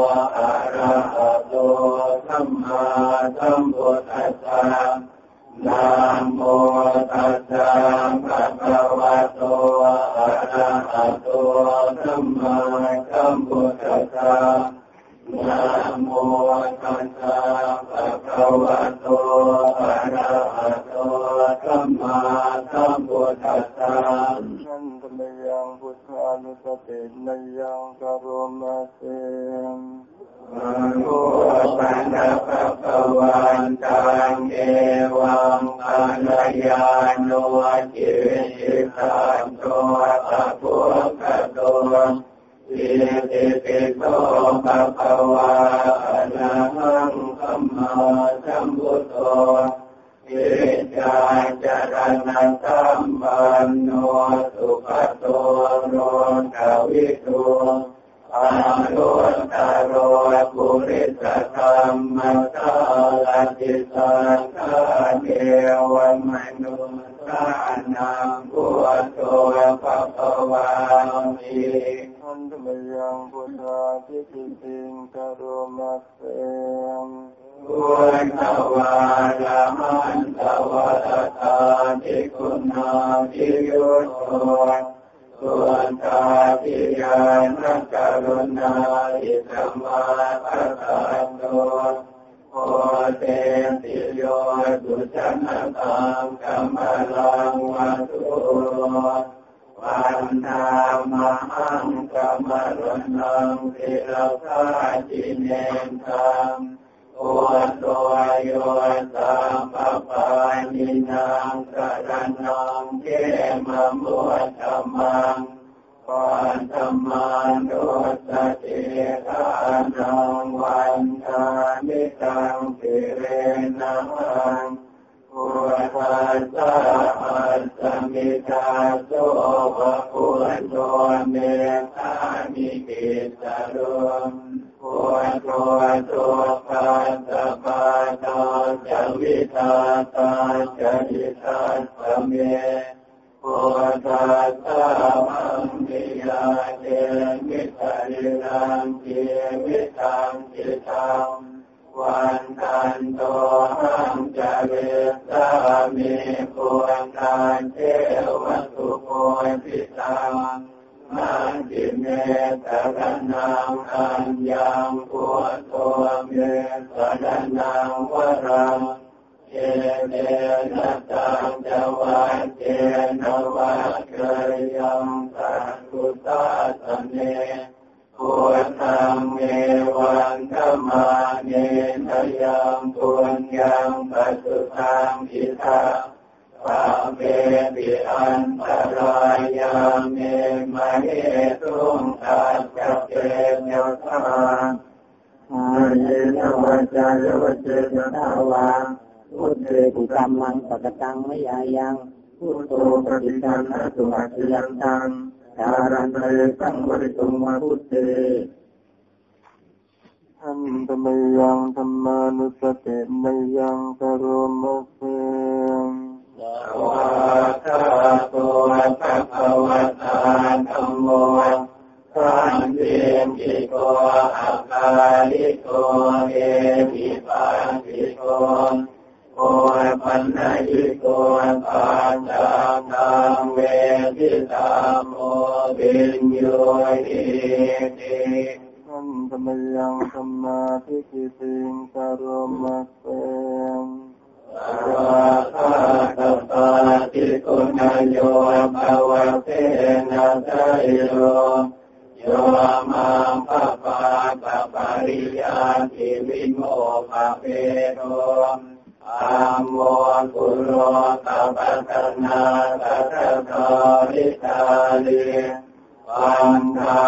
วะอะระหะโตสัมมาสัมพุทธัสสะนะโมตัสสะภะคะวะโตอะระหะโตสัมมาสัมพุทธัสสะนะโมตัสสะภะคะวะโตอะระหะโตสัมมาสัมพุทธัสสะ นุสตินยังกรุมาเสมโมปันตะปะปะวันตังเอวังปัญญาโนจิติตันโตตะปุกะโตสิติปิโตปะปะวานะหังคัมมาจัมบุทโธ วิจารจรณธรรมันโนสุขโตโนกวิทูอาลุตโรภูริสธรรมตาลจิสันตาเทวมนุสานังพุทโธภะคะวามิอันตมยังพุทธาทิติติงกโรมัสเส ควรตวาดามันตวัตตาทิคนาทิยุโตตาพิยานักกรุณาอิรรมาปะตันโโอเตติโยสุชนะกัมมลังวัตุวันธามังกัรุนังเระพาจินตั ตุตัวโยสัมปปานินางสรณังเกมมุตตมังปันธมานสติทานัวันทานิตังสิเรนังพุทธัสสอัสสมิทาโสภะพุทโธมตตานิปิสโร โกตุปัสสะปาโนจวิตาตาจริตาสเมโพธัสสะมมิยาเตมิตริลังเกมิตังจิตังวันตันโตหังจเวสามิโพตันเทวสุโพติตัง ติเมตรนังอัญยังพุทโธเมตรนังวรังเอเตนะตังจวัตเตนวัตเกยังสัตตุตาสเนพุทธังเมวันธรรมาเนทยังปุญญังปัสสุทังอิทัง ปะเมปิอันตรายาเมมะเนตุงตาจจเตเนทางอาเยนวัจจายวัจเจนทาวาพุเทกุกรรมังปกตังไม่ยายังพุทโธปฏิทันตุอาชยังตังสารันเตสังวริตุมาพุทเธอันตมยังธรรมานุสติมยังกรมเส ธรรมยังธรรมาทิกิติงกโรมะเสงราคาตปา ติกุณโยภาวะเตนะไตโยโยมังปะปะปะปะริยาติวิโมภะเปโรอัมโมกุโรตัปัตนาตัตตาริตาลิปันธา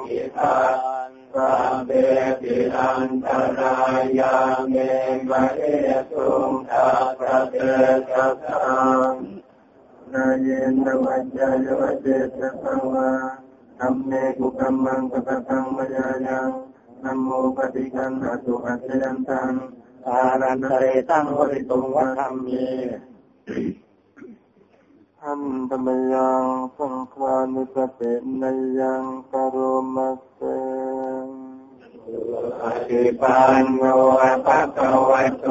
ตังอิทานสัมเบติอันตรายาเมมะเอตุงทัพเตสังนาเยนวัจจายวัจเจสังวาธรรมเมกุกัมมังปะตังมยายังนัมโมปฏิกันอสุอัจยันตังอารันเรตังวริตุงวัฒรรมี อันตมยังสังฆานุสตินยังกโรมะเสอธิปันโนภะคะวะโต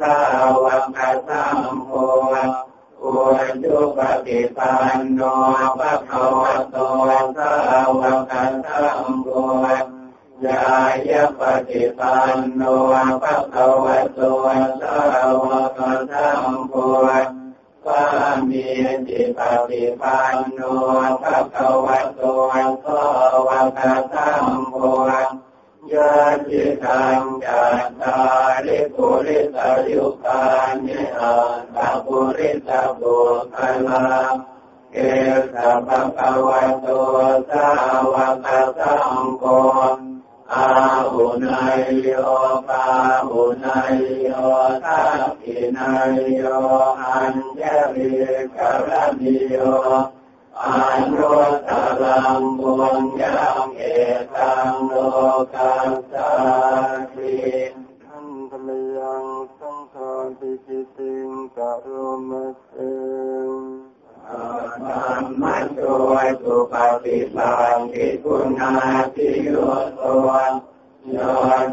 สาวกสัมโฆอุจุปฏิปันโนภะคะวะโตสาวกสัมโฆยายะปฏิปันโนภะคะวะโตสาวกสัมโฆ มีจิปฏิปันโนภะคะวะโตสาวกสัมโฆยะจิตังจัตตาริปุริสายุคานิอัตตาปุริสาบุคลาเอสะภะคะวะโตสาวกสังโฆ อาหุนายโยปาหุนายโยทักขินายโยอัญญริกรณิโยอานุตรังบุญยังเอตังโลกัสสาทิทันธมยังสังฆาติจิติงกโรมะเส ธรรมะโวสุปฏิปันติคุณาติโยโตโย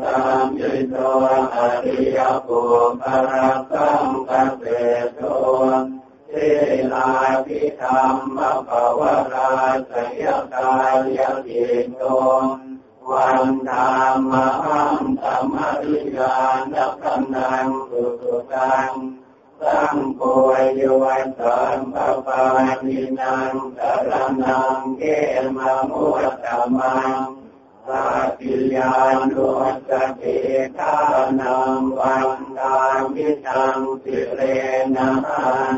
ตัมยิโตอริยปุปะระสังกเสโตเทลาภิธรรมภาวราสยกายยิโตวันธรรมหังธรรมริยานักนังสุตัง สังโฆโยสัมปปานินังสรนังเกมามุตตมังสัติยานุสติทานังวันตามิตังสิเรนัง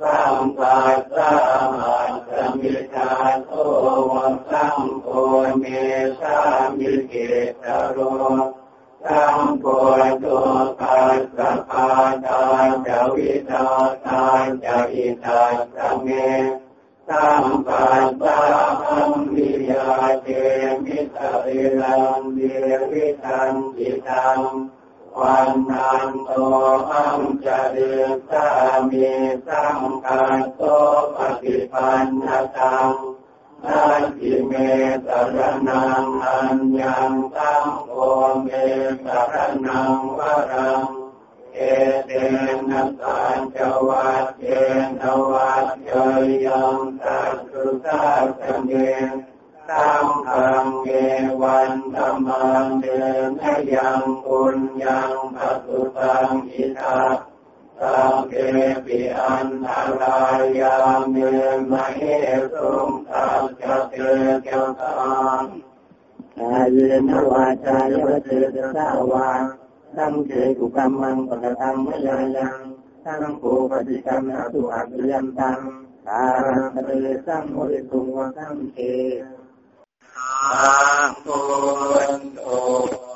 สัมปัสสะหัสมิทาโตวัสังโฆเมสามิเกตโร สังโฆตุปัสสะปาตาจะอิทัสเมสัมปัสสะอัมวิยาเจมิตะเอลังเดวิตันจิตังวันนันโตอังจะเดสามีสังกัสโตปฏิปันนตัง นาทิเมสรนังอัญญังตังโอเมสรนังวรังเอเตนะสัจจวัตเจนวัตเจยังตัสสุสัสเมตัมขังเกวันธรรมังเดนยังปุญญังปัสสุตังอิทัส สังเกปิอันตรายาเมมเหสุงตัสจเตเกตังกายนวาจายวเตสาวาสังเกกุกรรมังปะตังมยายังสังโฆปฏิกรรมอสุอัตยันตังตารังเตสังโมริตุงวสังเกสังโฆโต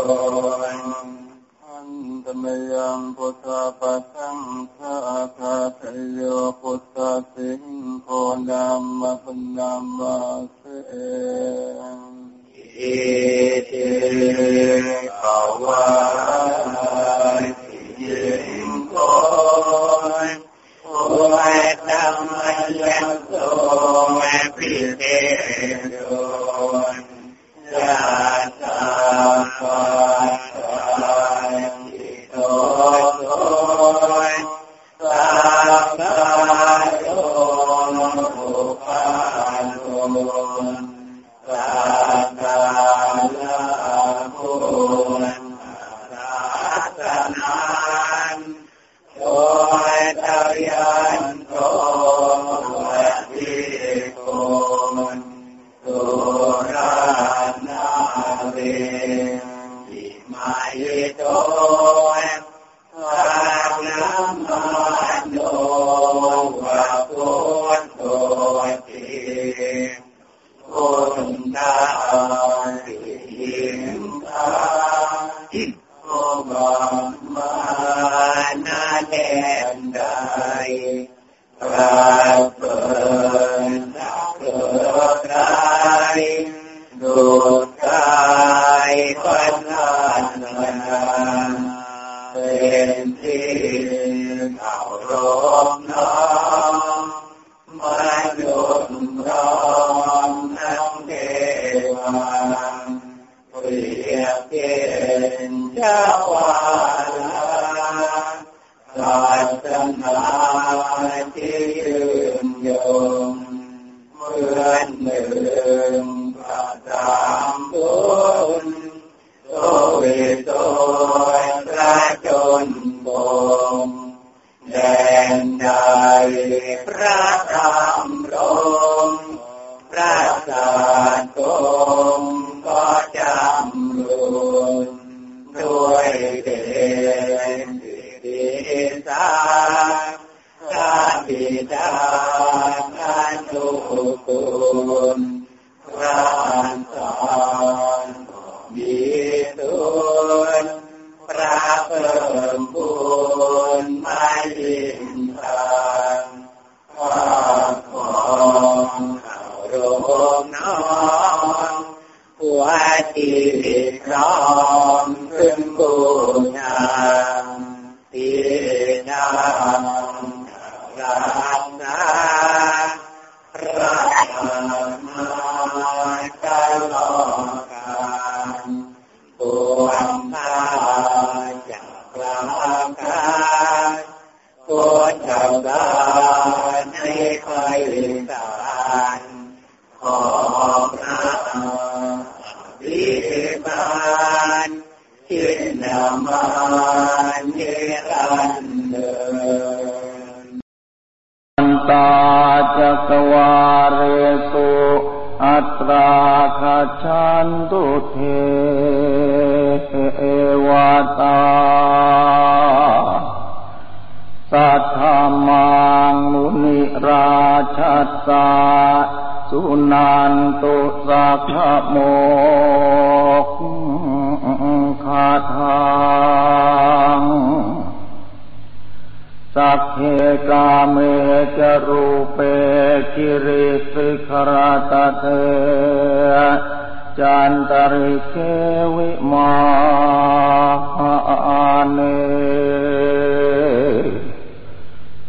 Allah.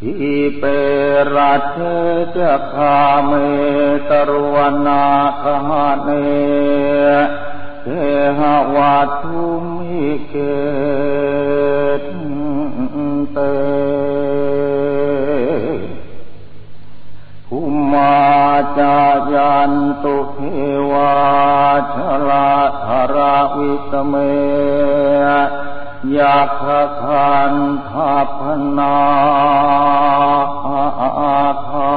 ที่เปรัตเจคาเมตรวนาคหะเนเทหวัตุมิเกตเตภุมาจายันตุเทวาชลาธราวิตเม ยาคาคันทาพนาอาคา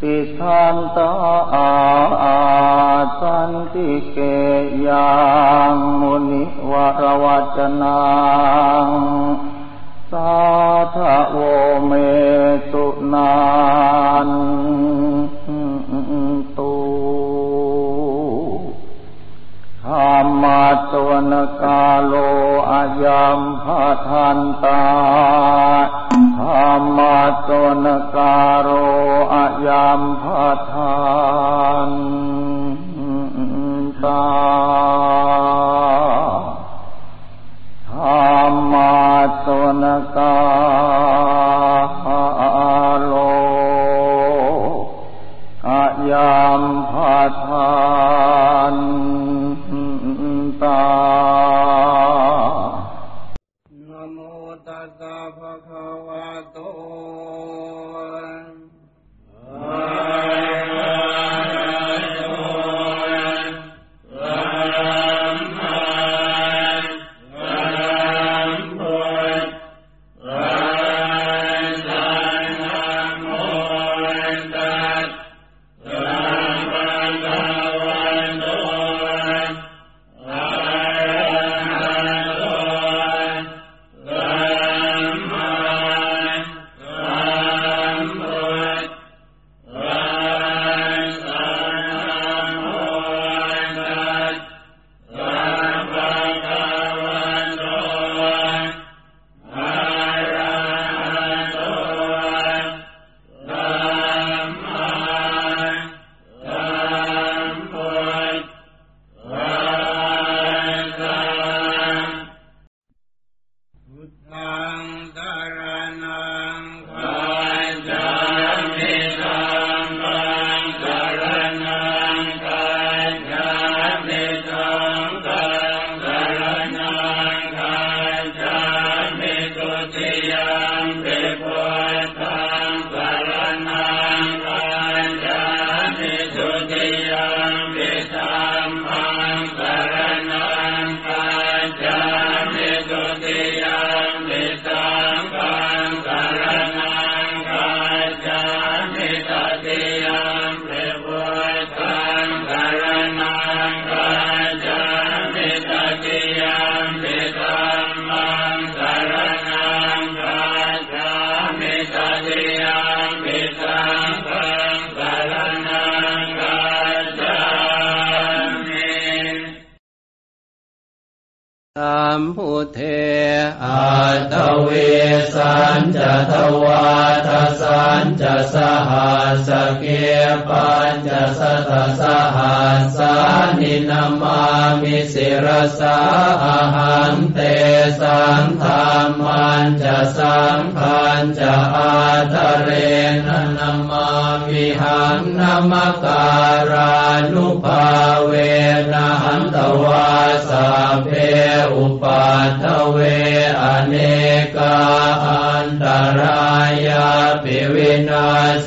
ติสันตาอาสันติเกยังมุนิวรวัจนังสาธโวเมตุนัน สวนกาโลอายามพาทันตาธรรมาสวนกาโรอายามพาทาน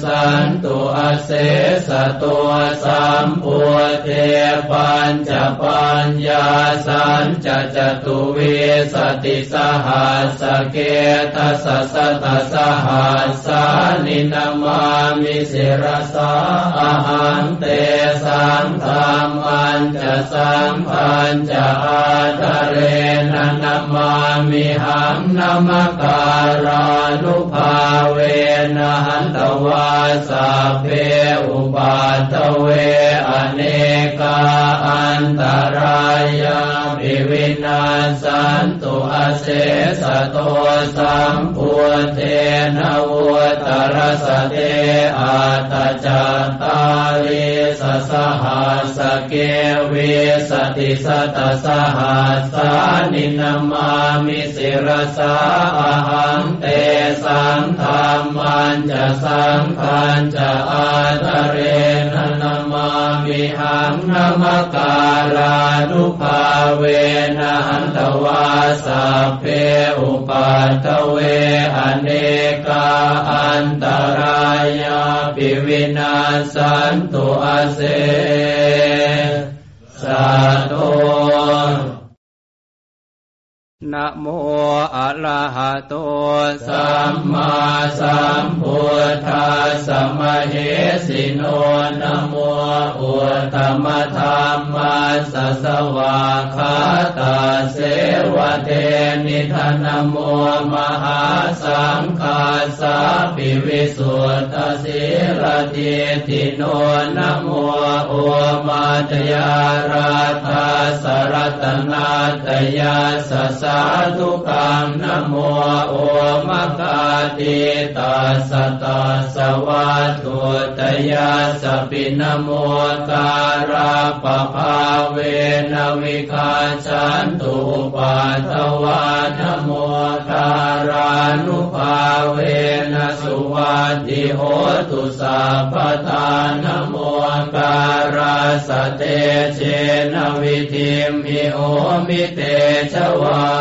สันตุอเสสตัวสัมปุเทปัญจปัญญาสันจะจตุวิสติสหัสเกตัสสะตัสหัสสานินามามิสิรสาอาหันเตสังธรรมันจะสังพันจะอาตเรนนามามิหังนามการานุภาเวนะหันตวาสาเพอุปาทเวอเนกาอันตรายาภิวินาสันตุอเสสโตสัมพุเทนวุตรสเตอาตจัตตาลิสสหัสเกวิสติสตสหัสานินามามิสิรสาอหังเตสังธรรมันจะสังขันจะอาตเรนนามามิหังนามการานุภาเวนะหันตวาสาเพอุปัตเวอเนกาอันตรายาปิวินาสันตุอาเสสาโต นะโมอะระหะโต สัมมาสัมพุทธัสสะมะเหสิโนนะโมอุตตมะธรรมัสสะวาคาตาเสวะเทนิทานะโมมหาสังฆาสาปิวิสุทธสิรติติโนนะโมโอมาตยาราธาสรัตนาตยาสสาธุกังนโมโอมะกาติตาสตัสวะตุตยาสปินโมการาปภาเวนวิคาชันตุปัตวานโมการานุภาเวนสุวัติโหตุสัพพทานโมการาสเตเชนวิธิมิโอมิเตชวา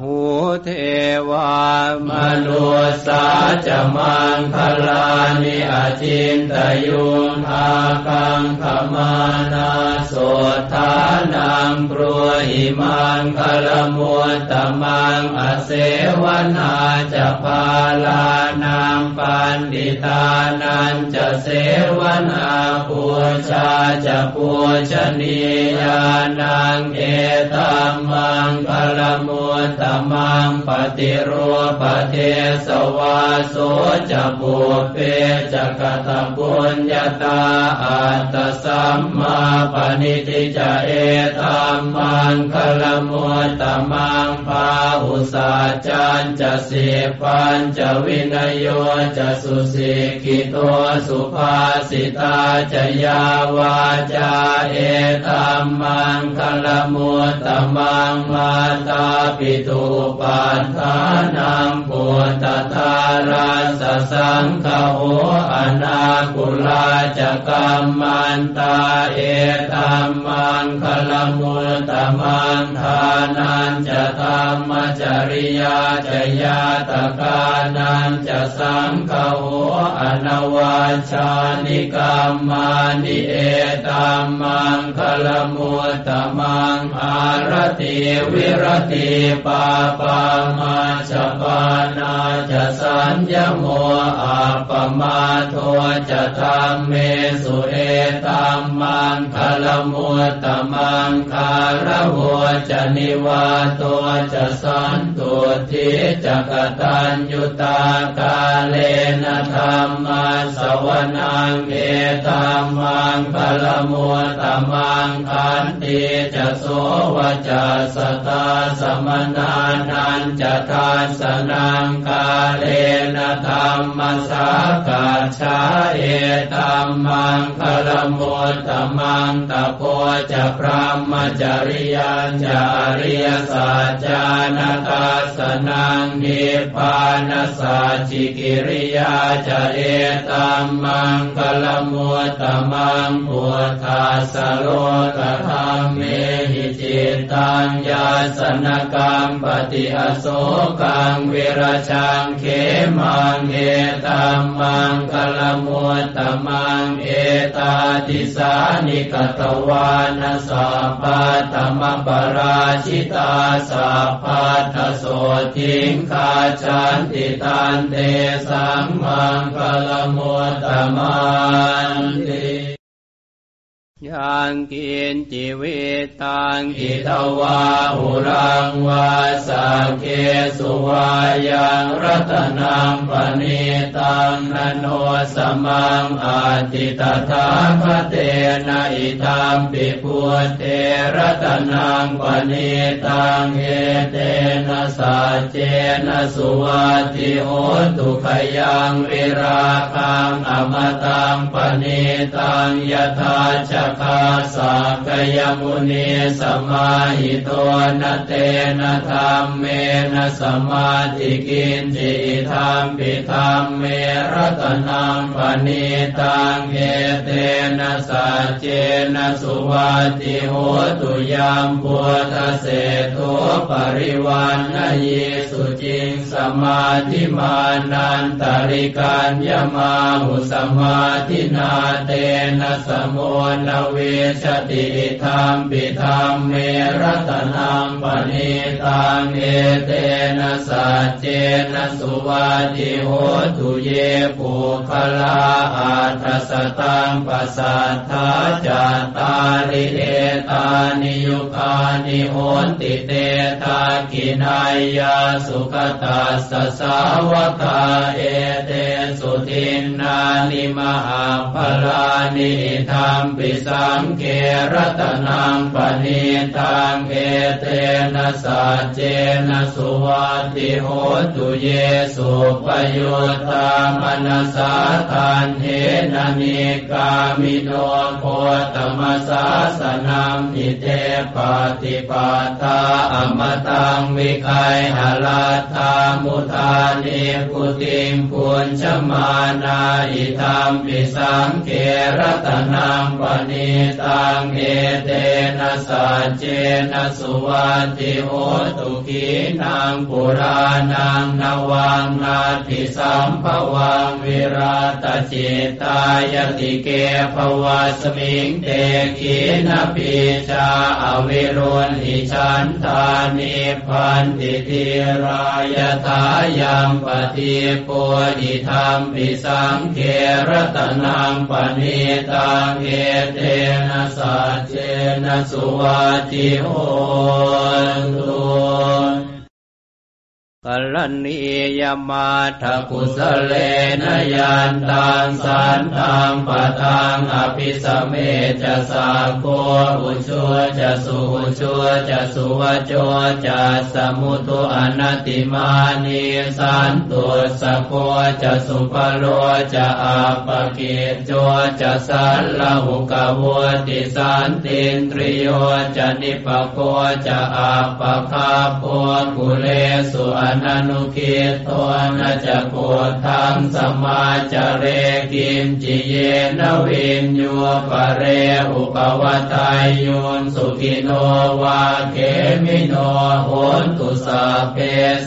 หูเทวามนุสาจะมังคลานิอาจินตยุงอาคังขมานาโสธานังปรหิมังคลมุตตมังอเสวนาจะพาลานังปันดิตานันจะเสวนาปูชาจะปูชนียานังเอตัมมังคลมุตตมังปฏิรูปเทสวาโสจะปุเปจะกตปุญญาตาอัตตสัมมาปณิติจะเอตัมมังคลมุตตมังปาหุสาจันจะสีปัญจะวินโยจะสุสิกิโตสุภาสิตาจะยาวาจาเอตัมมังคลมุตตมังมาตาปิตุปัฏฐานังปุตตตาราสสังฆโหอนาคุลาจกัมมันตาเอตรรมังคลมุตตมังทานันจะธรรมจริยาจยาตกานันจะสังฆโหอนวาชานิกรรมานิเอตัมมังคลมุตตมังอารติวิรติปาปามาชปานาจะสัญญโมอาปมาโทจะธรรมเมสุเอตัมมังคลมุตตมังคารหัวจะนิวาตัวจะสันตุทิจักตัญยุตากาเลนะธรรมาสวนังเอตัมมังคลมุตตมังคันติจะโสวจะสตาสมนานันจะทานสนังกาเลนะธรรมสากาชาเอตัมมังคลมุตตมังตะโพจะพระมจริยัญจาริยสัจานตาสนังนิพพานสัจจิกิริยาจะเอตัมมังคลมุตตมังพุทธาสโลกธรรมเมหิจิตตัญญาสนกรรมปฏิอโศกังเวรชังเขมังเอตัมมังคลมุตตมังเอตาติสานิกตวานสัพพะธรรมปราชิตาสัพพะทโสทิงคาชันติตันเตสังมังคลมุตตมันติ ยังกินจิวิตังอิทวาหุรังวาสังเคสุวายังรัตนังปณิตังนโนสมังอาติตถาคเตนะอิทัมปิพุทเทรัตนังปณิตังเอเตนะสัจเจนะสุวัติโหตุขยังวิราคังอมตังปณิตังยถาจคาสักยมุนีสมาหิโตนเตนะธรรมเมนะสมาธิกินจิธรรมปิธรรมเมรัตนังปณิตังเอเตนะสัจเจนะสุวัติโหตุยามพุทเศโทปริวันนยิสุจิงสมาธิมานันตริการยมาหุสมาธินาเตนะสมุนเวชติธรรมปิธรรมเมรัตนังปณิตังเอเตนะสัจเจนะสุวัติโหตุเยปุคลาอัตสตังปัสสัทธาจตาริเอตานิยุคานิโหติเตตากินายาสุขตัสสาวกาเอเตสุทินนานิมหาภลานิธรรมปิสสังเกรตนังปณิตังเอเตนะสัจเจนะสุวัติโหตุเยสุปโยตามนัสาทานเทนนิกามิโนโคตมสาสนัมนิเทปฏิปาตาอมตังวิไคหลาธามุทานิพุติงปุญชมานาอิธรรมปิสังเกรตนังปณิตังเอเตนะสัจเจนะสุวัติโหตุขีนางปุรานังนวังนาทิสัมภวังวิราตจิตายติเกภวะสมิงเตขีนปิจาอวิรุณหิชันทานิพันติทิรายทายังปฏิปุหิธรรมปิสังเกรตนังปณิตังเอเตนะสัจเจนะสุวัติโหตุ กัลนียมาทกุสเลนยันตังสันตังปะทังอภิสเมจะสาโคอุชัวจะสุอุชัวจะสุวโจจะสมุตุอนัติมานีสันตุสโคจะสุปโลจะอาปกิจโจจะสันลหุกวติสันตินตริโยจะนิปโกจะอาปคาโพกุเลสุอนนุคิตวนาจะโกทังสมาจเรกิมจิเยนวินโยปเรอุปวัตายยุนสุขิโนวาเขมิโนโหนตุสาเพ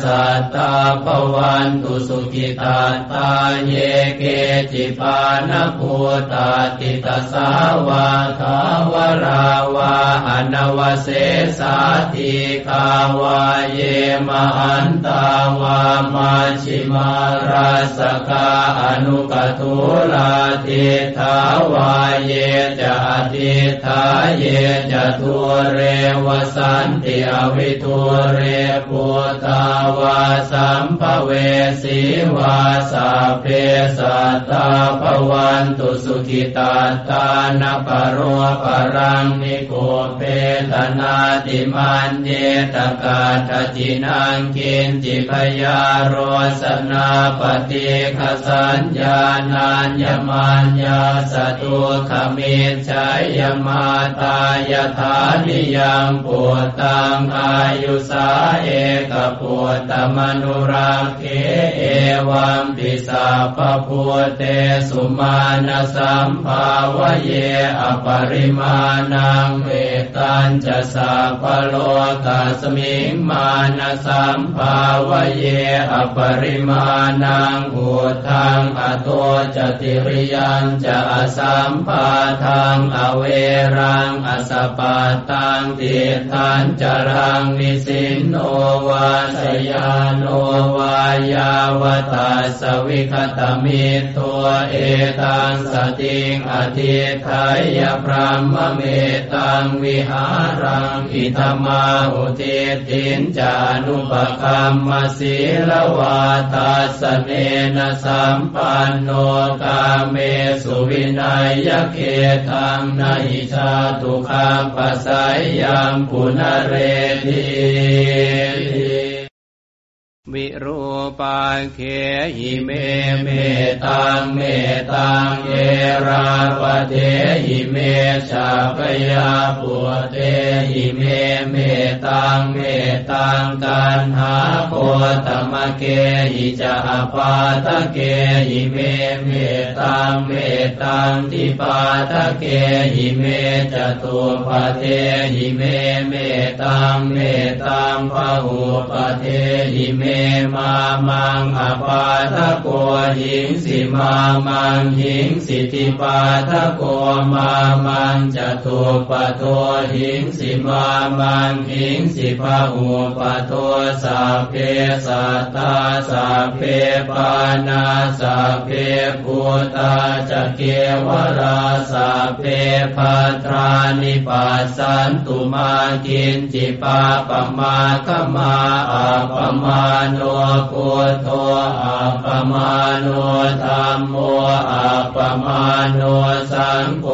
สัตตาภวันตุสุขิตาตาเยเกจิปานภูตาติตสาวาทาวราวาอนวเสสาติกาวาเยมหันตาาวามาชิมาราสกาอนุกตุลาติทาวาเยจะอติทาเยจะทุเรวสันติอวิทุเรปุตาวาสัมภเวสีวาสาเพสัตตาภวันตุสุขิตาตานปโรปรังนิโกเปตนาติมันเยตกาทจินังกินจิพยาโรสนาปฏิคสัญญานัญญมัญญาสตุขมิชัยยมาตายธานิยังปุตตังอายุสาเอกปุตตมนุราเคเอวัมปิสาปพุเตสุมาณสัมภาวเยอปริมาณังเวตัญจะสัพโลกาสมิงมาณสัมภาวเยอปริมาณังอุทังอโตจติริยังจะอสัมปาทังอเวรังอสปาตังติทันจรังนิสินโนวาสยานโนวา ยาวตาสวิคตมิตัวเอตังสติงอธิทายพรหมเมตังวิหารังอิธมาอุเทตินจานุปคัมมศีลวาตาสเนนะสัมปันโนกาเมสุวินัยเขตังนหิชาตุคัมปัสสยยังปุณเรที วิรูปักเขหิเมเมตตังเมตตังเอราปเถหิเม ฉัพยาปุตเตหิเมเมตตังเมตตังกัณหาโคตมะเกหิจะ อปาทะเกหิเมเมตตังเมตตังทิปาทะเกหิเมจตุปปเทหิเมเมตตังเมตตังพหุปปเทหิเมมามังอปาทโกหิงสิมามังหิงสิทิปาทโกมามังจะตุปปโท หิงสิมามังหิงสิ พะหุปปโท สัพเพสัตตาสัพเพปานาสัพเพภูตาจะเกวราสัพเพพัตรานิปัสสันตุมากินจิปาปมาคมาอาปมาโนพุทโธอัปมาโนธรรมโมอัปมาโนสังโฆ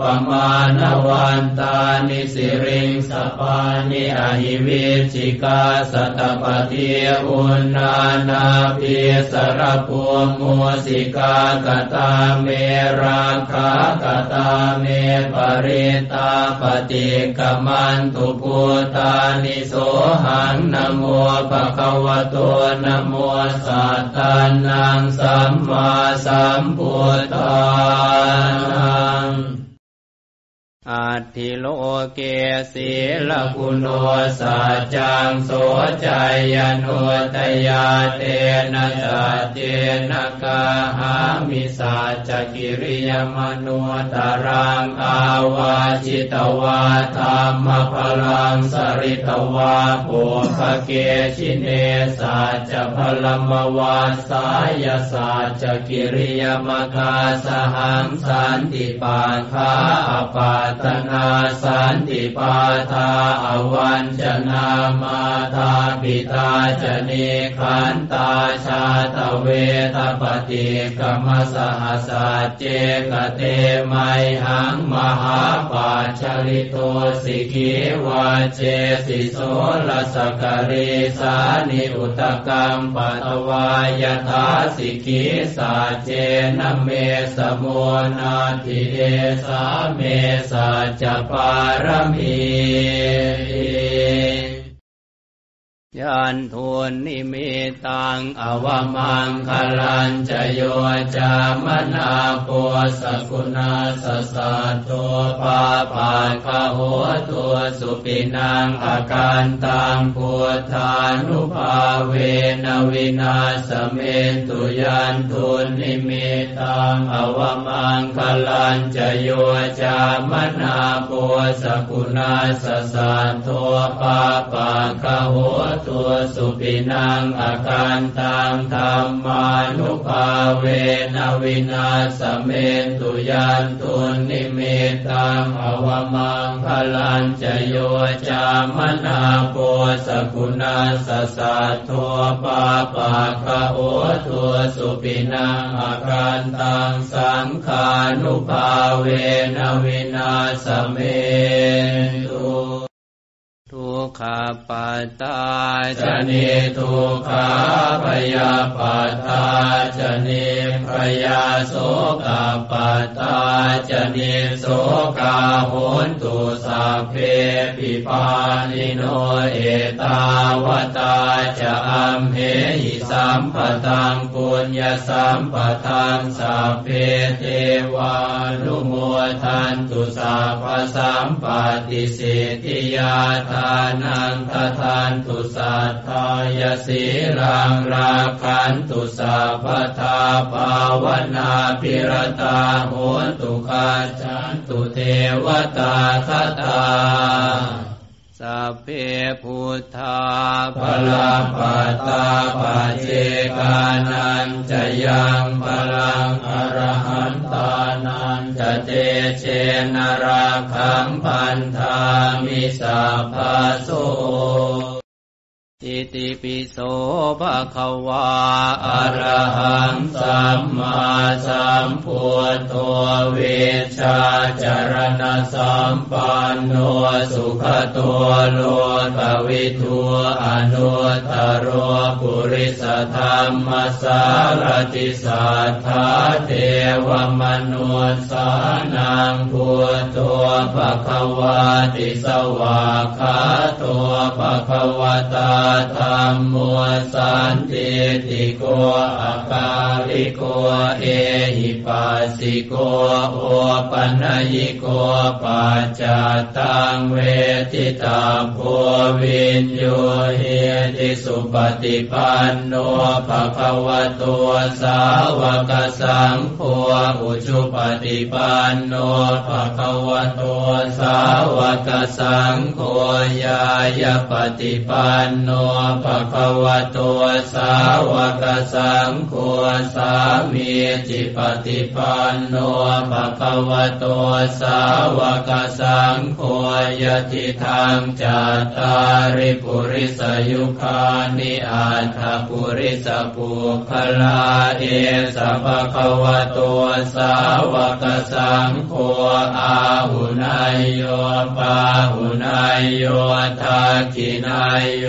ปมาณวันตานิสิริงสปานิอหิวิจิกาสตปฏิอุณานาภิสรภูมุสิกากตาเมราคากตาเมปริตาปฏิกมันตุภูตานิโสหังนโมภะคะวะโตนโมสัตตานังสัมมาสัมพุทธานัง อัตถิโลเกศีลกุโนสัจจังโสจายโนตยาเตนะสัจเจนะกาหามิสัจจกิริยมนุตรังอาวาจิตวาธรรมพลังสริตวาปุภเกชิเนสัจจพลมวาสายสัจจกิริยมกาสหังสันติปาคาอปาตนาสันติปาทาอวันจนามาทาปิตาจเนขันตาชาตเวทปฏิกรรมสหสัจเจกเตไมหังมหาปัจฉริโตสิกิวาเจสิโสลสกริสานิอุตกรรมปัตวายทาสิกิสัจเจนเมสมุนาทิเอสาเมสัจจปารมี ยันทุนนิมิตังอวมังคลันจะโยจามนาปุสกุณาสสัตตัวปาปาคโหตัวสุปินังอาการตังพุทานุภาเวนวินาสเมตุยันทุนนิมิตังอวมังคลันจะโยจามนาปุสกุณาสสัตตัวปาปาคโหตัวสุปินังอาการตังธรรมานุภาเวนวินาสเมตุยันตุนิมิตังอวมังพลันจะโยจามนาโปสกุณาสสัตทัวปาปาคะโอทัวสุปินังอาการตังสังขานุภาเวนวินาสเมตุ ขาปัตตาจนิทุกขาปยาปัตตาจนิพยาโสกาปัตตาจนิโสกาโหนตุสัพเพปิปานิโนเอตาวตาจะอัมเหหิสัมปตังปุญญสัมปทังสัพเพเทวานุโมทันตุสัพพสัมปติสิทธิยาทานงททานตุสัทายสีรังราคันตุสัพพทาภาวนาพิรตาโหตุกาจันตุเทวตาคตา สัพเพพุทธาภลาปัตตาปเจกานันจะยังพลังอรหันตานันจะเตเชนราคังพันธามิสัพพโส อิติปิโสภะคะวาอะระหังสัมมาสัมพุทโธเวชาจารณะสัมปันโนสุขตัวโลกวิทูอนุตตรปุริสธรรมสารติสัทธาเทวมนุสานังพุทโธภะคะวาติสวากขาตัวภะคะวตาธรรมมัวสันติติโกอาคาลิโกเอหิปัสสิโกโอปัญญิโกปัจจตังเวทิตาโพวินโยเฮติสุปฏิปันโนภะคะวะโตสาวกสังโฆอุชุปฏิปันโนภะคะวะโตสาวกสังโฆยายปฏิปันโนภะคะวะโตสาวกสังโฆสามีจิปฏิปันโนภะคะวะโตสาวกสังโฆยติทางจัตตาริปุริสยุคานิอัตถปุริสปุคลาเอสะภะคะวะโตสาวกสังโฆอาหุนายโยปาหุนายโยทากินายโย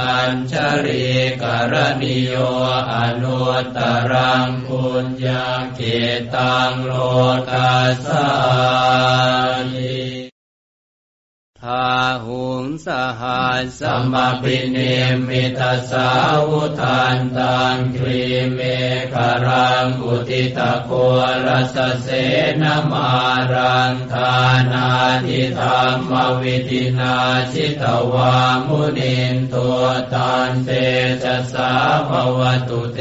อัญชริกรณิโยอนุตตรังปุญญาเกตังโลกาสานิ ทาหุงสหัสสมปิเนมิตาสาวุทันตังครีเมฆรังอุติตะโกรัสเสนมารังทานาทิธรรมวิธินาชิตวามุนินตัวตันเตจะสาภวตุเต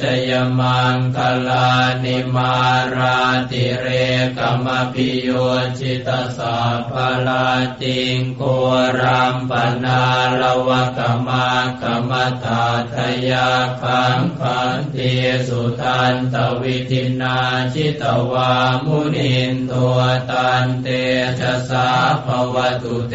ชยมังคลานิมาราติเรกมปิโยชิตสาภลาติงโกรัมปนาลวะกมากรมตาทยาขังขันติสุทันตวิทินาชิตวามุนินตัวตันเตชะสาภวตุเต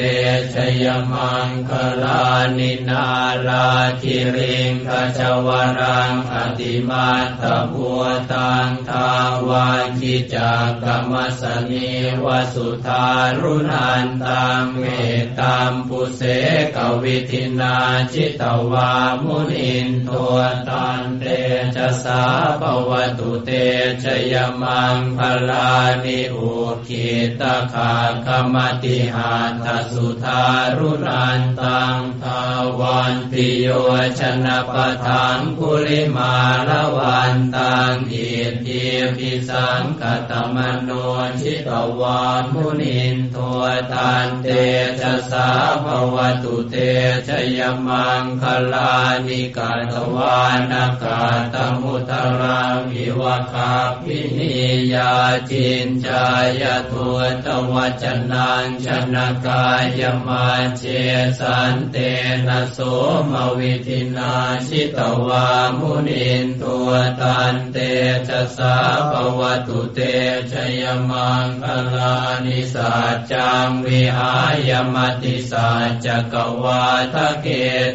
ชยมังคลานินาลาคิริงขจวรังอติมาตบัวตังทาวาคิจากกรรมสนีวสุธารุนันตังเมตตามปุเสกวิธินาชิตวามุนินตัวตันเตจะสาภวตุเตชยมังพลานิอุคิตาคาคมติหาทสุธารุนันตังทาวันปิโยชนะปทังกุลิมาละวันตังอิทิพิสังกตมโนชิตวามุนินตัวตันเตเจะสาภวตุเตชยมังคลานิกาตวานากาตมุตรังอิวะคาปินิยาจินจายตุตวัจนังชนกายมาเชสันเตนะโสมวิธินาชิตวามุนินตัวตันเตจะสาภวตุเตชยมังคลานิสัจจังวิหาายมติสัจกวาทะเก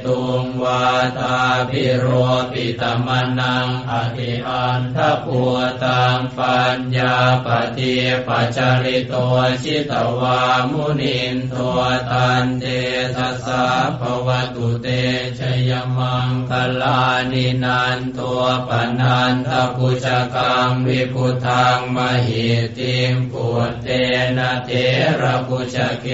ตุงวาตาพิโรปิตมนังอธิอันทปัวตังปัญญาปฏิปัจจริโตชิตวามุนินตัวตันเตทัสสะภวตุเตชยมังคลานินันตัวปนันทปุจกังวิพุทังมหิติมปุตเตนะเทระปุจเก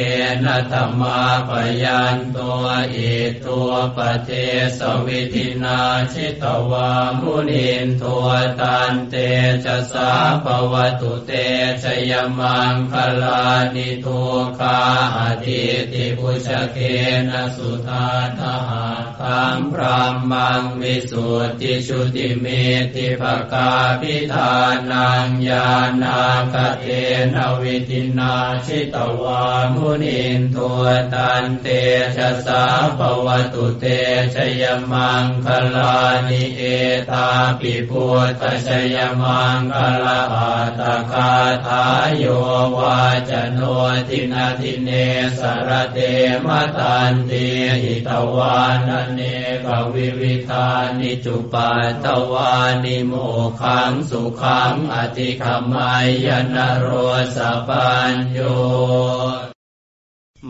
นะธรรมาปยันตัวอิตัวปเทสวิธินาชิตวามุนินตัวตันเตจะสาภวตุเตชยมังคลานิทุคาอธิติปุชเกนะสุธาทหาคังพรามังวิสุทธิชุติเมติภกาพิธานังญาณาคเทนวิธินาชิตวามุนินตัวตันเตชะสาปวตุเตชยมังคลานิเอตาปิพุทธชยมังคลาตคาทายโยวาจโนทินาทิเนสรเตมตันเตหิตวานเนกวิวิธานิจุปัตตวานิโมขังสุขังอธิขมายนโรสปัญโย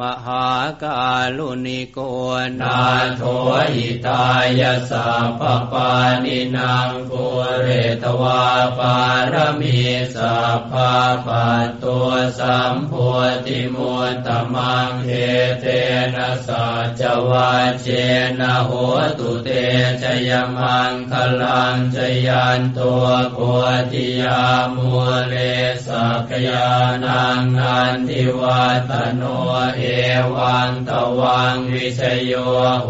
มหากาลุนิโกนาโทอิตายสัพพปานินางปุเรตวาปารมีสัพพะปัตตัวสัมโพธิมุตตมังเทเตนะสัจวาเจนะโหตุเตชยมังคลังชยันตัวโพธิยามุเลสักยานังนันทิวัตโนเอวังตวังวิชโยโห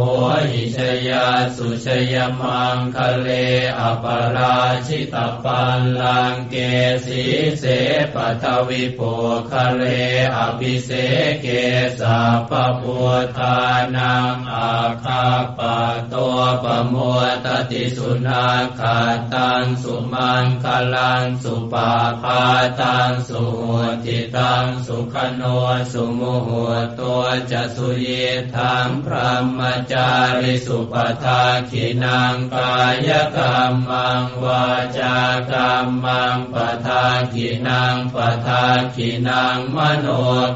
หิชยาสุชยมังคะเลอปราชิตปันลังเกสีเสปทวิโปคะเลอภิเสเกสัพพุทธานังอาคาปะตัวปโมตติสุนาคาตังสุมังคลังสุปาพาตังสุหุติตังสุขโนสุมุหุตัวจะสุเยทังพระมจาริสุปทาขินังกายกรรมังวาจากรรมังปทาขินังปทาขินังมโน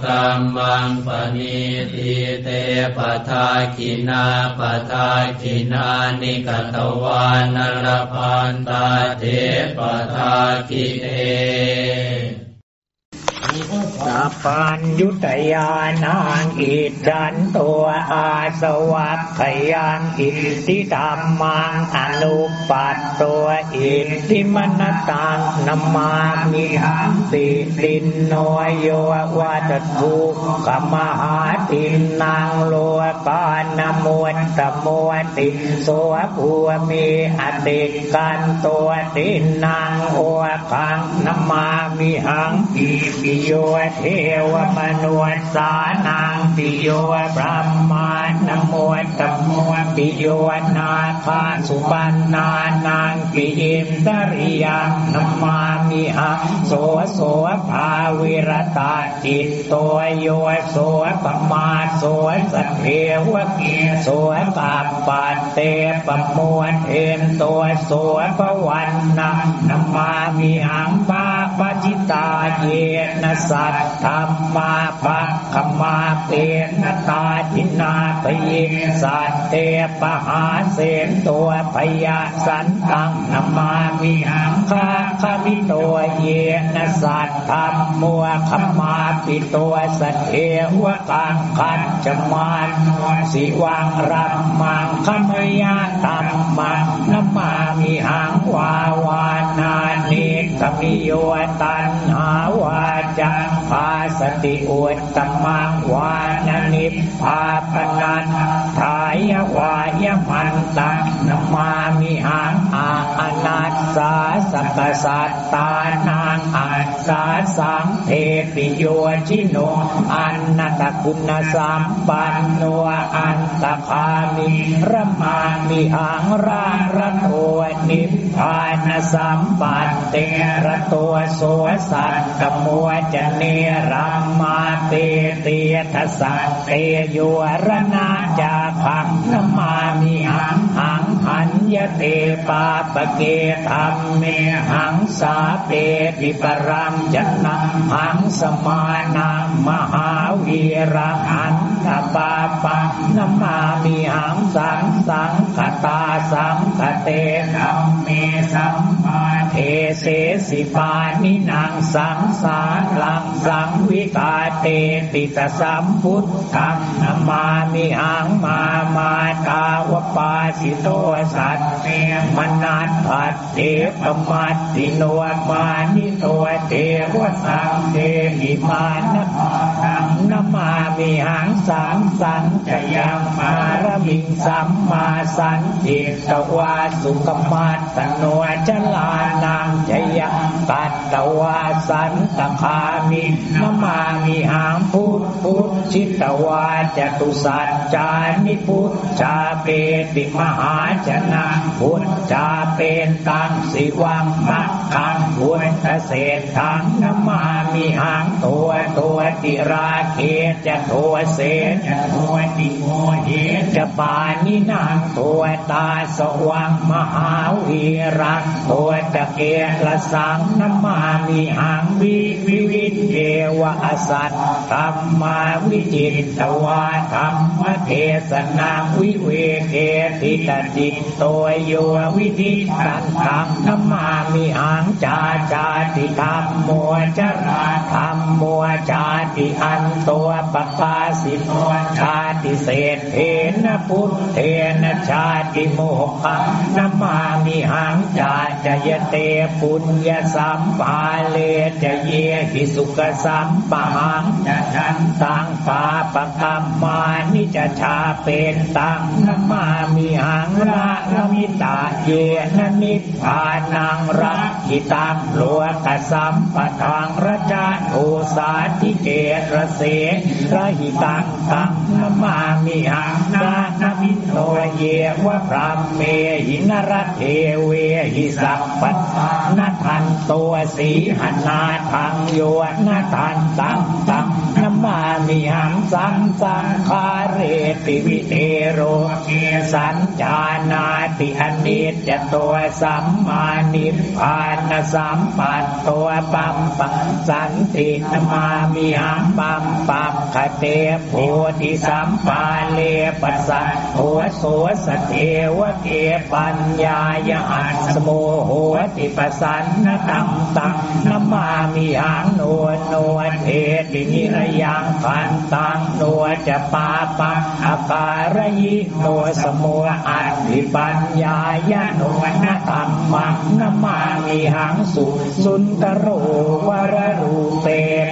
กรรมังปณิติเตปทาขินาปทาขินานิกตวานรพันตาเทปทาขิเต สัพพัญยุตยานางอิดันตัวอาสวัคขยังอิทิธรรมังอนุปัตตัวอิทิมนตังนัมมามิหังติลินโนโยวาตถุกมหาตินางโลกานมวนตมวติโสภูมีอติกันตัวตินางโอคังนัมมามิหังอิปิโยเทวมนุษสานังปิโยพระมานโมตโมปิโยนาคาสุปันนานังปิอิมตริยังนมามิหังโสโสภาวิรตาจิตตัวโยโสปมาโสสเพวะเกโสกัปปัเตปมวลเอ็มตัวโสปวันนังนมมามิหังปา ปจิตาเยนะสัตธรรมาปัคขมาเปนตาทินาพยสัตเตปหาเสนตัวพยาสันตังนมามิหังคาคามิตัวเยนะสัตธรรมมัวขมาปิตัวสัตเทวกังคัจจมานสิวังรัมมังขมยาตัมมังนมามิหังวาวานาน มิโยตันหาวาจังพาสติอุตตมังวานนิพาปนันทายวายมันตังนมามิหังอาอนัสสาสกสัตตานังอาสาสังเทปิโยชิโนอันนตคุณสัมปันโนอันตคามิรมามิหังรารโตนิพ ทานสัมปันเตระตัวสุสันตมัวจะเนรัมมาเตเตทสันเตโยรนาจาคังนมามิหังหัง หันยเตปาปเกธรรมเมหังสาเปติปรัมจนังหังสมานังมหาวีระหันตปาปะนัมามีหังสังสังขตาสังขเตธรรมเมสัมมา เทเสสิปานินางสังสารลังสังวิกาเตติตสัมพุทธังนมามิหังมามาตาวปาสิโตสัตเตมนัตถัตเตปมัตติโนมานิโตเทวสังเทหิมานะนมามิหังสังสังจยังมารมิงสัมมาสันติตวาสุขมาตโนจลานังจยังตัตตวาสันตคามินมามิหังพุทธพุทชิตวาจตุสัจจานิพุทธาเปติมหาชนะพุทธาเป็นตังสิวังมักขังพุทธเศษทังนมามิหังตัวตัวติราเกจะตัวเศษจะตัวติโมเหจะปานินางตัวตาสว่างมหาวีรังตัวตะเกละสังนมามิหังวิวิวิเทวอสัตธรรมาวิจิตตวาธรรมเทศนาวิเวเกติตจิตตัวโยวิธิตันตังนมามิหังจาจาติธรรมมัวจราธรรมมัวจาติอันตัวปปาสิโนชาติเศษเทนะพุทเทนะชาติโมหะนมามิหังจาจยเตปุญญสัมปาเลจะเยหิสุขสัมปะหังจะฉันตังปาปะกรรมมานิจะชาเป็นตังนมามิหังระลมิตาเยนนิพานังรักขิตังโลกสัมปทางระจาโอสาธิเกตระเสระหิตังตังนมามิหังนานามิโตเยวะพรามเมหินรเทเวหิสัพพนทันตัวสีหนาทังโยนาทันตังตังนมามิหังสังสังคาเรติวิเทโรเกสัญจานาติอนิจจตัวสัมมานิพพานสัมปัตตัวปัมปัสันตินมามิหังปัมปัมคเตโพธิสัมปาเลปัสสะโหโสสเทวเกปัญญายอัสโมโหติปสันนตังตังนมามิหังโนโนเทตินิรยังพันตังโนจะปาปังอาการยิโนสมุอัตถิปัญญายะโนนะธรรมังนมามิหังสุสุนตโรวรรูเต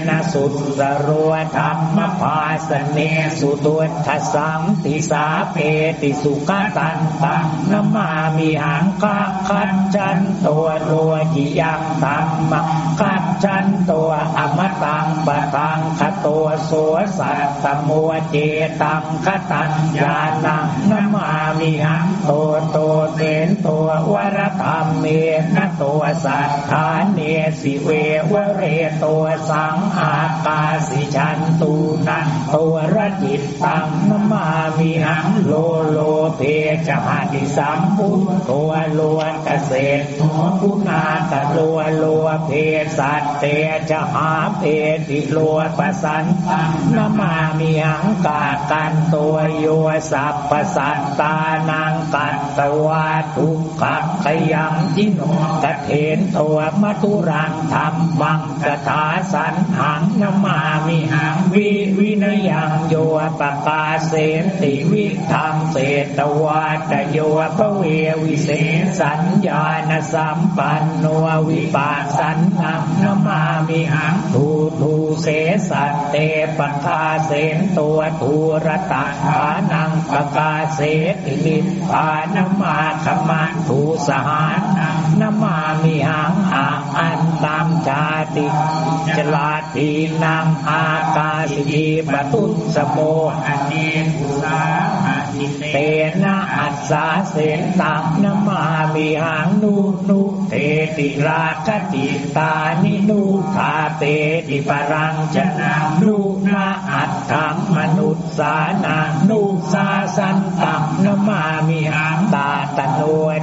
นะสุตตโรธรรมภาสเนสุตุทัสสังติสาเปติสุขตันตังนมามิหังกัขันจันตัวโลกิยังธรรมกัจจันตัวอมตังปะตังขตัวโสสัปัตตมัวเจตังคตัญญาณังนมามิหังโตโตเตนตัววรธรรมเมนะตัวสัทธาเนสิเววเรตัวสังอากาสิชันตูนันตัวรจิตตังนมามิหังโลโลเพจหาติสัมพุทตัวลวนเกษตรัวพุนาตะลัวลัวเพสัตเตจะหาเพติลัวปสันตังนมามีหังกากันตัวโยสัพพสัตตานังกัตตวาทุกขขยังจิโนกะเทนตัวมัทุรังธรรมบังกถาสันหังนมา มิหังวิวินยังโยปกาเสนติวิธรรมเศตวาตโยปเววิเศษสัญญาณสัมปันโนวิปาสันนังนมามิหังทูทูเสสัตเตปกาเสนตัวทูรตาานังปกาเสตินิพานมาขมาทูสหานังนมามิหังอาอันตา ชาติจลาทีนังอากาสิปตุสโมอเนตุสา เตนะอัสสาเสนตังนมามิหังนุนุเตติราคติตานินุทาเตติปรังชนะนุนาอัตถังมนุษสานานุสาสันตังนมามิหังตาตโน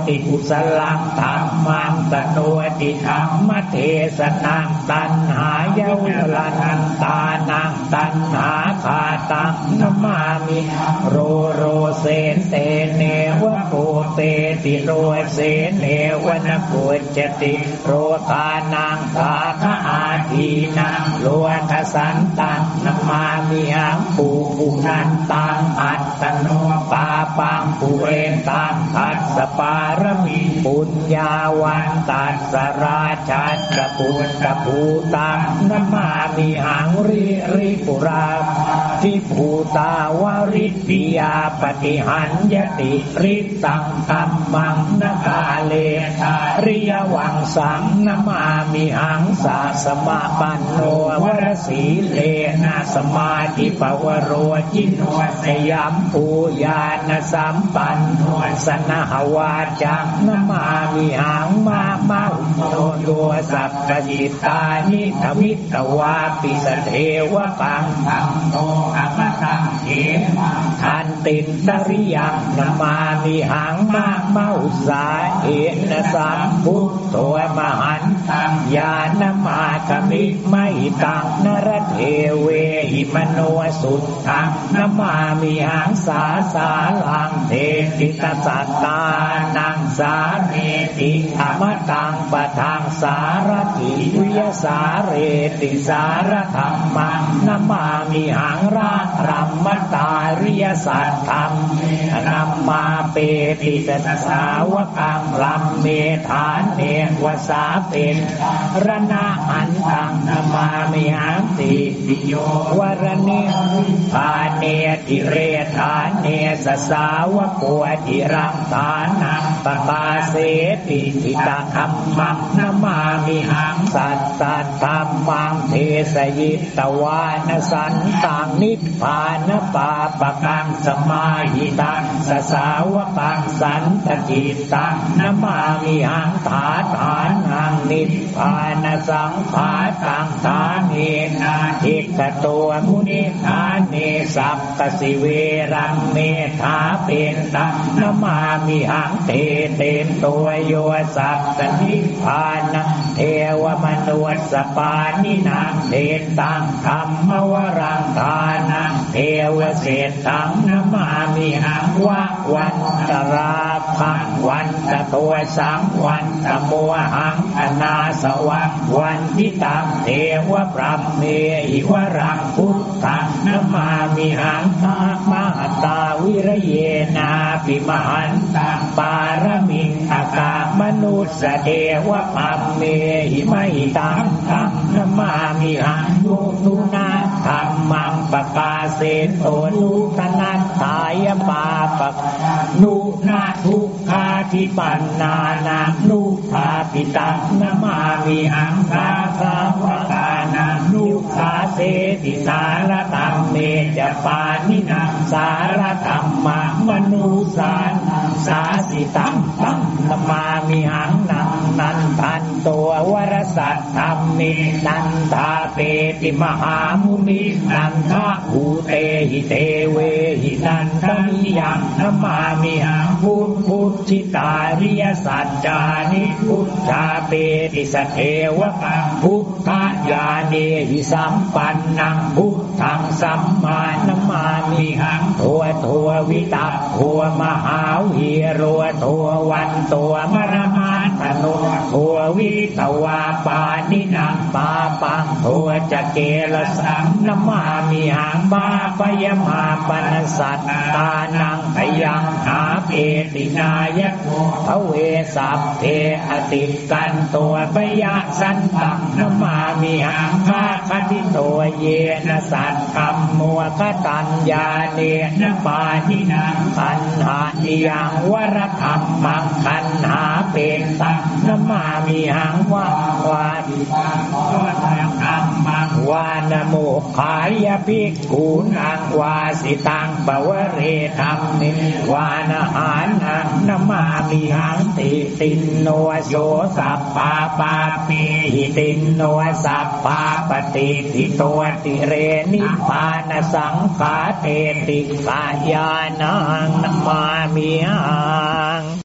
ติกุสลังธรรมังตโนติธรรมเทศนังตันหายาวลานันตานังตันหาคาตังนมามิโรโรเสนเตเนวะโกเตติโรเสนเนวะนกุจติโรทานังตาคอา ทีนังโลกสันตังนมามิหังปูปุนันตังอัตตโนปาปังปุเรนตังทัสสปารมีปุญญาวันตัสสราชัตปุตตภูตังนมามิหังริริปุราทิภูตาวริปิยาปฏิหันยติริตังตัมมังนกาเลทาริยวังสังนมามิหังสาสมาปันโนวรสีเลนะสมาธิปวโรจินวสยามปูญาณสัมปันโนสนะหวาจังนมามิหังมามาอุโตโยสัพพจิตานิทวิตวาปิสเทวปังธรรมโตอมตังเขมังทันตินดริยังนมามิหังมาเมาสาเอนสัมพุทโตมหันตังญาณมาคมิไม่ตังนรเทเวหิมโนสุตตังนมามิหังสาสาลังเทติตสัตตานังสาเนติธรรมตังปะทางสารติวิยสาเรติสารธรรมังนมามิหังรารัมตาริยสัตธรรมนัมมาเปติสสาวกังลัมเมฐานเนวสาเป็นรณะอันตังนมามิหังติติโยวรณิทาเนติเรฐาเนสสาวปัวติรังฐานังปปาเสติทิตาธรรมังนมามิหังสัตตธรรมังเทสยิตวานสันตังนิพพานปาปกังสมาหิตังสสาวกังสันตจิตตังนมามิหังฐาฐานังนิพพานสังขาตังฐานเนนาทิกตัวมุนิทานเนสัพกสิเวรังเมธาเป็นตังนมามิหังเตเตตัวโยสัพสนิพาน เทวมนุษสปานินางเทตังธรรมวรังทานังเทวเศษตังนมามิหังวะวันตราพังวันตะตัวสังวันตะมัวหังอนาสวังวันทิตังเทวปรัมเมหิวรังพุทธังนมามิหังตามหตาวิระเยนาปิมหันตังปารมิงอากามนุสเทวปัมเมหิไม่ตังตังนมามิหังยุนุนาธรรมมังปกาเสโตนุทนัตตายปาปะนุนาทุกขาทิปันนานานุภาปิตังนมามิหังคาสางวกานังนุสาเสติสารตัมเมจปานินังสารตัมมามนุสานังสาสิตัมตัง มเมนันทาเปติมหามุนินันทาภูเตหิเตเวหินันทมิยังนมามิหังพุทพุทธิตาริยสัจจานิพุทธาเปติสเทวกังพุทธญาเนหิสัมปันนังพุทธังสัมมานมามิหังทัวทัววิตาทัวมหาวีโรทัววันตัวมรมา โนทัววิตวาปานินังปาปังทัวจะเกลสังนมามิหังมาปยมาปนสัตตานังพยังหาเปตินายะพระเวสัพเทอติกันตัวปยะสันตังนมามิหังภาคติตัวเยนสัตกรรมมัวกตัญญาเนนปาทินังคันหานิยังวรธรรมมังคันหาเป็นตังนมามิหังวาวาดิตังวรธรรมมังวานโมขายภิกขุนังวาสิตังปวเรธรรมนิวานหานังนมามิหังติตินโนโยสัพปาปาปีหิตินโนสัพปาปฏิทิตัวติเรนิพานสังขาเตติกายานังนมามิหัง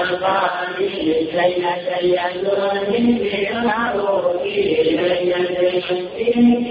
พุทธบาลิจยจยโยนิเวนะโรกิจยจยสิติ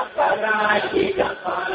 அப்பராஜி கப்பான்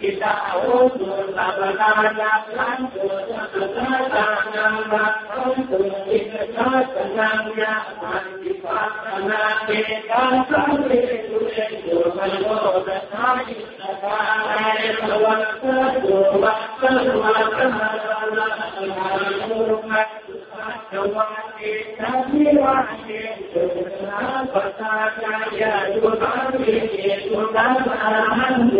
kita untuk sabana untuk kesenangan untuk kesenangannya mandi pasana dengan sambil tujuh melode hari sekali lewat kedua kedua kemana rumah Kewati kami wajib Kenapa saja ya Tuhan Ini Tuhan Alhamdulillah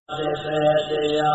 Jaya